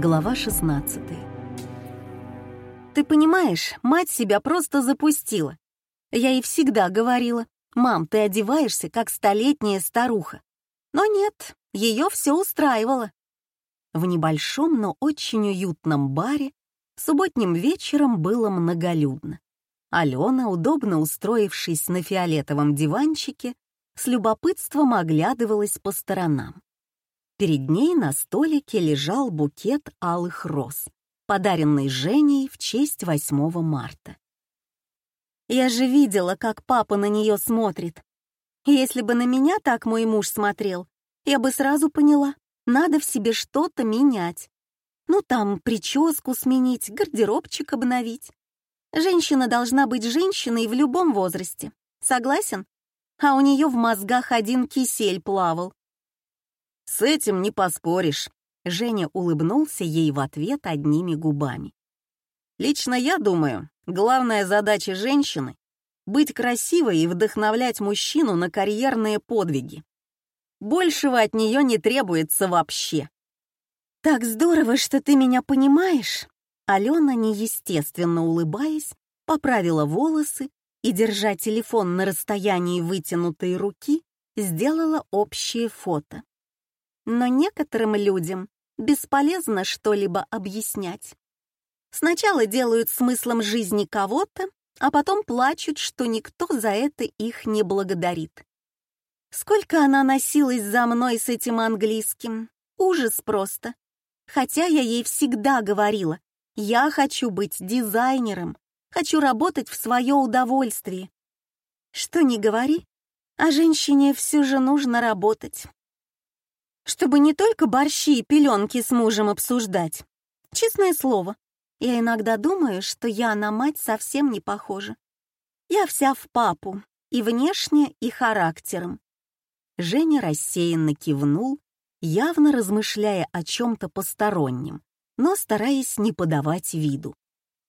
Глава 16 Ты понимаешь, мать себя просто запустила. Я ей всегда говорила, «Мам, ты одеваешься, как столетняя старуха». Но нет, ее все устраивало. В небольшом, но очень уютном баре субботним вечером было многолюдно. Алена, удобно устроившись на фиолетовом диванчике, с любопытством оглядывалась по сторонам. Перед ней на столике лежал букет алых роз, подаренный Женей в честь 8 марта. Я же видела, как папа на нее смотрит. Если бы на меня так мой муж смотрел, я бы сразу поняла, надо в себе что-то менять. Ну там, прическу сменить, гардеробчик обновить. Женщина должна быть женщиной в любом возрасте. Согласен? А у нее в мозгах один кисель плавал. «С этим не поспоришь», — Женя улыбнулся ей в ответ одними губами. «Лично я думаю, главная задача женщины — быть красивой и вдохновлять мужчину на карьерные подвиги. Большего от нее не требуется вообще». «Так здорово, что ты меня понимаешь!» Алена, неестественно улыбаясь, поправила волосы и, держа телефон на расстоянии вытянутой руки, сделала общее фото но некоторым людям бесполезно что-либо объяснять. Сначала делают смыслом жизни кого-то, а потом плачут, что никто за это их не благодарит. Сколько она носилась за мной с этим английским. Ужас просто. Хотя я ей всегда говорила, я хочу быть дизайнером, хочу работать в свое удовольствие. Что ни говори, а женщине все же нужно работать чтобы не только борщи и пеленки с мужем обсуждать. Честное слово, я иногда думаю, что я на мать совсем не похожа. Я вся в папу, и внешне, и характером. Женя рассеянно кивнул, явно размышляя о чем-то постороннем, но стараясь не подавать виду.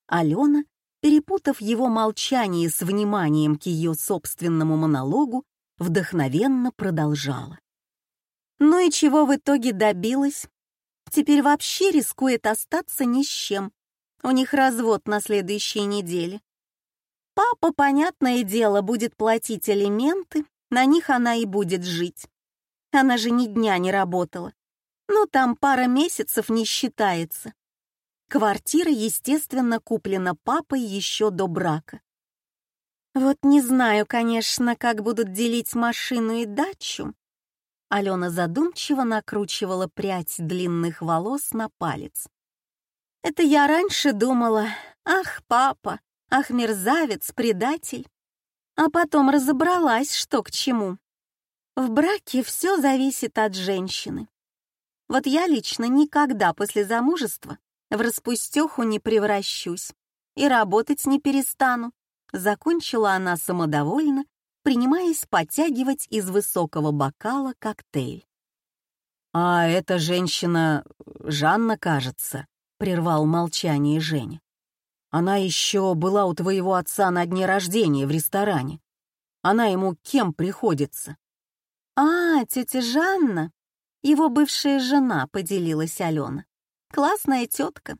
Алена, перепутав его молчание с вниманием к ее собственному монологу, вдохновенно продолжала. Ну и чего в итоге добилась? Теперь вообще рискует остаться ни с чем. У них развод на следующей неделе. Папа, понятное дело, будет платить алименты, на них она и будет жить. Она же ни дня не работала. Ну, там пара месяцев не считается. Квартира, естественно, куплена папой еще до брака. Вот не знаю, конечно, как будут делить машину и дачу, Алена задумчиво накручивала прядь длинных волос на палец. «Это я раньше думала, ах, папа, ах, мерзавец, предатель. А потом разобралась, что к чему. В браке все зависит от женщины. Вот я лично никогда после замужества в распустеху не превращусь и работать не перестану. Закончила она самодовольно принимаясь подтягивать из высокого бокала коктейль. «А эта женщина Жанна, кажется», — прервал молчание Женя. «Она еще была у твоего отца на дне рождения в ресторане. Она ему кем приходится?» «А, тетя Жанна, его бывшая жена», — поделилась Алена. «Классная тетка.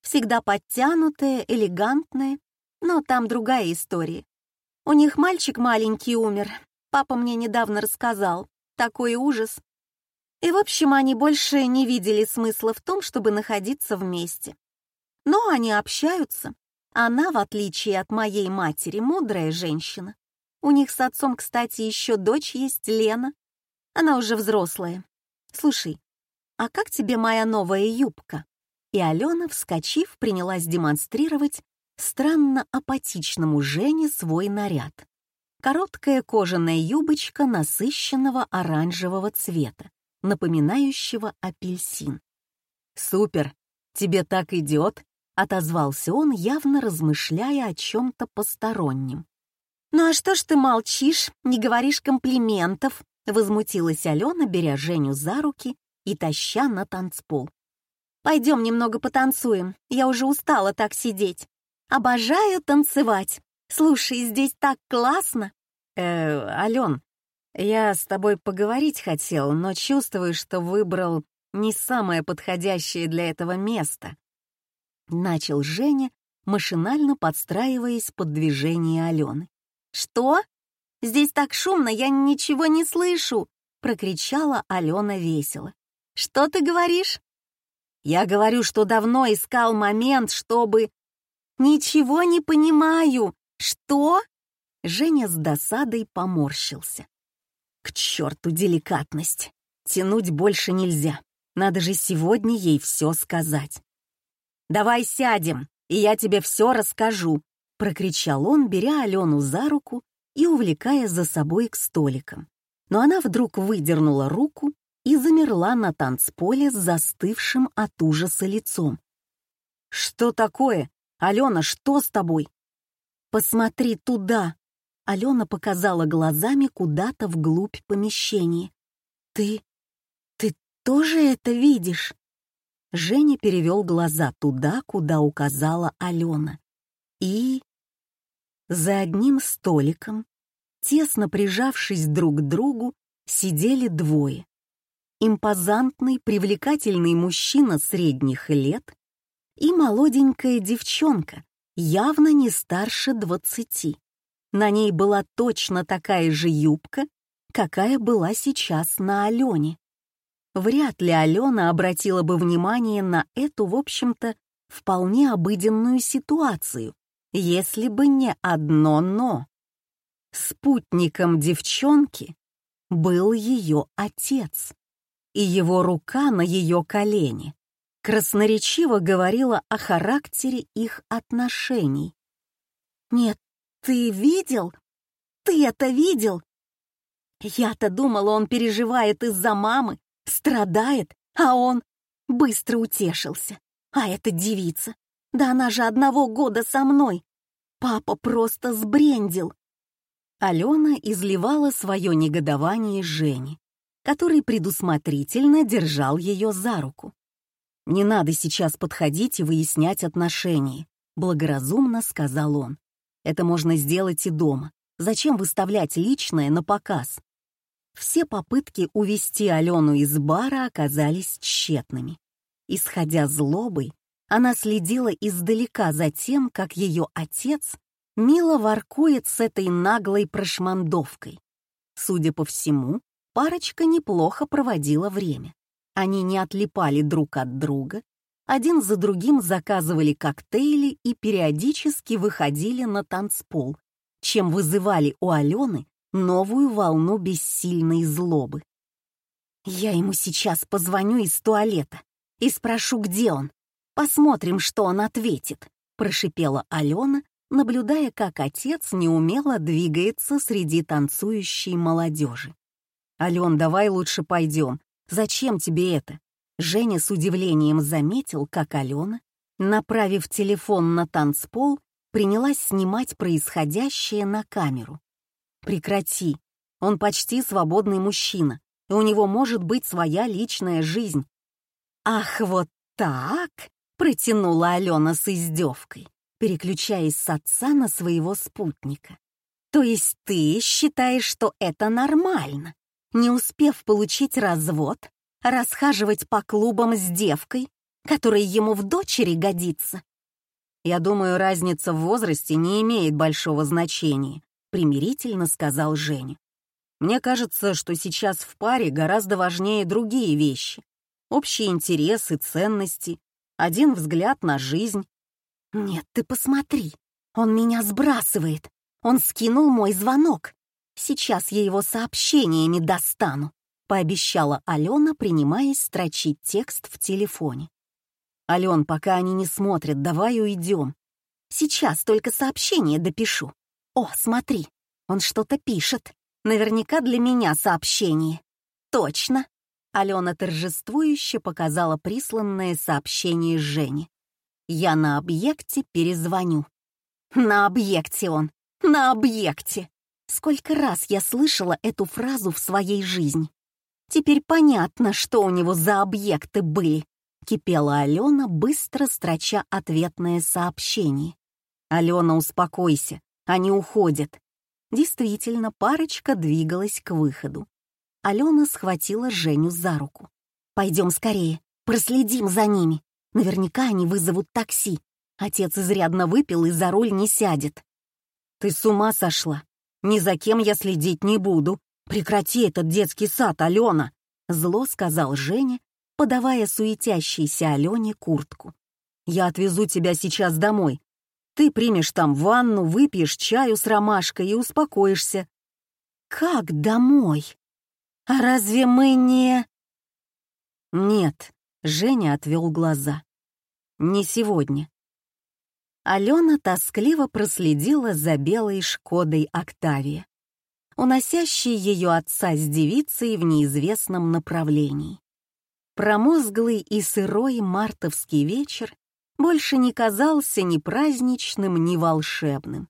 Всегда подтянутая, элегантная, но там другая история. У них мальчик маленький умер. Папа мне недавно рассказал. Такой ужас. И, в общем, они больше не видели смысла в том, чтобы находиться вместе. Но они общаются. Она, в отличие от моей матери, мудрая женщина. У них с отцом, кстати, еще дочь есть, Лена. Она уже взрослая. Слушай, а как тебе моя новая юбка? И Алена, вскочив, принялась демонстрировать странно апатичному Жене свой наряд. Короткая кожаная юбочка насыщенного оранжевого цвета, напоминающего апельсин. «Супер! Тебе так идет!» — отозвался он, явно размышляя о чем-то постороннем. «Ну а что ж ты молчишь, не говоришь комплиментов?» — возмутилась Алена, беря Женю за руки и таща на танцпол. «Пойдем немного потанцуем, я уже устала так сидеть». Обожаю танцевать. Слушай, здесь так классно. Э, Ален, я с тобой поговорить хотел, но чувствую, что выбрал не самое подходящее для этого место. Начал Женя, машинально подстраиваясь под движение Алены. «Что? Здесь так шумно, я ничего не слышу!» — прокричала Алена весело. «Что ты говоришь?» «Я говорю, что давно искал момент, чтобы...» «Ничего не понимаю! Что?» Женя с досадой поморщился. «К черту деликатность! Тянуть больше нельзя. Надо же сегодня ей все сказать». «Давай сядем, и я тебе все расскажу», — прокричал он, беря Алену за руку и увлекая за собой к столикам. Но она вдруг выдернула руку и замерла на танцполе с застывшим от ужаса лицом. «Что такое? Алена, что с тобой?» «Посмотри туда!» Алена показала глазами куда-то вглубь помещения. «Ты... ты тоже это видишь?» Женя перевел глаза туда, куда указала Алена. И... За одним столиком, тесно прижавшись друг к другу, сидели двое. Импозантный, привлекательный мужчина средних лет и молоденькая девчонка, явно не старше двадцати. На ней была точно такая же юбка, какая была сейчас на Алене. Вряд ли Алена обратила бы внимание на эту, в общем-то, вполне обыденную ситуацию, если бы не одно «но». Спутником девчонки был ее отец, и его рука на ее колене красноречиво говорила о характере их отношений. «Нет, ты видел? Ты это видел?» Я-то думала, он переживает из-за мамы, страдает, а он быстро утешился. А эта девица, да она же одного года со мной. Папа просто сбрендил. Алена изливала свое негодование Жене, который предусмотрительно держал ее за руку. «Не надо сейчас подходить и выяснять отношения», — благоразумно сказал он. «Это можно сделать и дома. Зачем выставлять личное на показ?» Все попытки увести Алену из бара оказались тщетными. Исходя злобой, она следила издалека за тем, как ее отец мило воркует с этой наглой прошмандовкой. Судя по всему, парочка неплохо проводила время. Они не отлипали друг от друга, один за другим заказывали коктейли и периодически выходили на танцпол, чем вызывали у Алены новую волну бессильной злобы. «Я ему сейчас позвоню из туалета и спрошу, где он. Посмотрим, что он ответит», — прошипела Алена, наблюдая, как отец неумело двигается среди танцующей молодежи. «Ален, давай лучше пойдем. Зачем тебе это?» Женя с удивлением заметил, как Алена, направив телефон на танцпол, принялась снимать происходящее на камеру. Прекрати. Он почти свободный мужчина, и у него может быть своя личная жизнь. Ах, вот так? Протянула Алена с издевкой, переключаясь с отца на своего спутника. То есть ты считаешь, что это нормально? Не успев получить развод, расхаживать по клубам с девкой, которая ему в дочери годится? Я думаю, разница в возрасте не имеет большого значения, примирительно сказал Женя. Мне кажется, что сейчас в паре гораздо важнее другие вещи. Общие интересы, ценности, один взгляд на жизнь. Нет, ты посмотри, он меня сбрасывает. Он скинул мой звонок. Сейчас я его сообщениями достану, пообещала Алена, принимаясь строчить текст в телефоне. Ален, пока они не смотрят, давай уйдем. Сейчас только сообщение допишу. «О, смотри, он что-то пишет. Наверняка для меня сообщение». «Точно!» Алена торжествующе показала присланное сообщение Жене. «Я на объекте перезвоню». «На объекте он! На объекте!» Сколько раз я слышала эту фразу в своей жизни. Теперь понятно, что у него за объекты были. Кипела Алена, быстро строча ответное сообщение. «Алена, успокойся. Они уходят. Действительно, парочка двигалась к выходу. Алена схватила Женю за руку. Пойдем скорее, проследим за ними. Наверняка они вызовут такси. Отец изрядно выпил и за руль не сядет. Ты с ума сошла? Ни за кем я следить не буду. Прекрати этот детский сад, Алена!» Зло сказал Женя, подавая суетящейся Алене куртку. «Я отвезу тебя сейчас домой. Ты примешь там ванну, выпьешь чаю с ромашкой и успокоишься». «Как домой? А разве мы не...» «Нет», — Женя отвел глаза. «Не сегодня». Алена тоскливо проследила за белой «Шкодой Октавия», уносящей ее отца с девицей в неизвестном направлении. Промозглый и сырой мартовский вечер больше не казался ни праздничным, ни волшебным.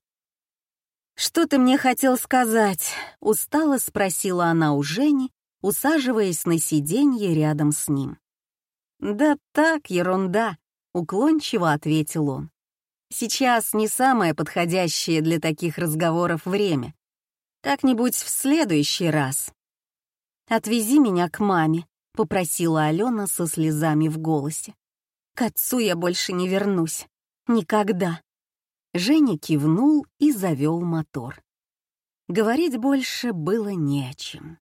«Что ты мне хотел сказать?» — устало спросила она у Жени, усаживаясь на сиденье рядом с ним. «Да так, ерунда», — уклончиво ответил он. «Сейчас не самое подходящее для таких разговоров время. Как-нибудь в следующий раз». «Отвези меня к маме», — попросила Алена со слезами в голосе. «К отцу я больше не вернусь. Никогда». Женя кивнул и завел мотор. Говорить больше было не о чем.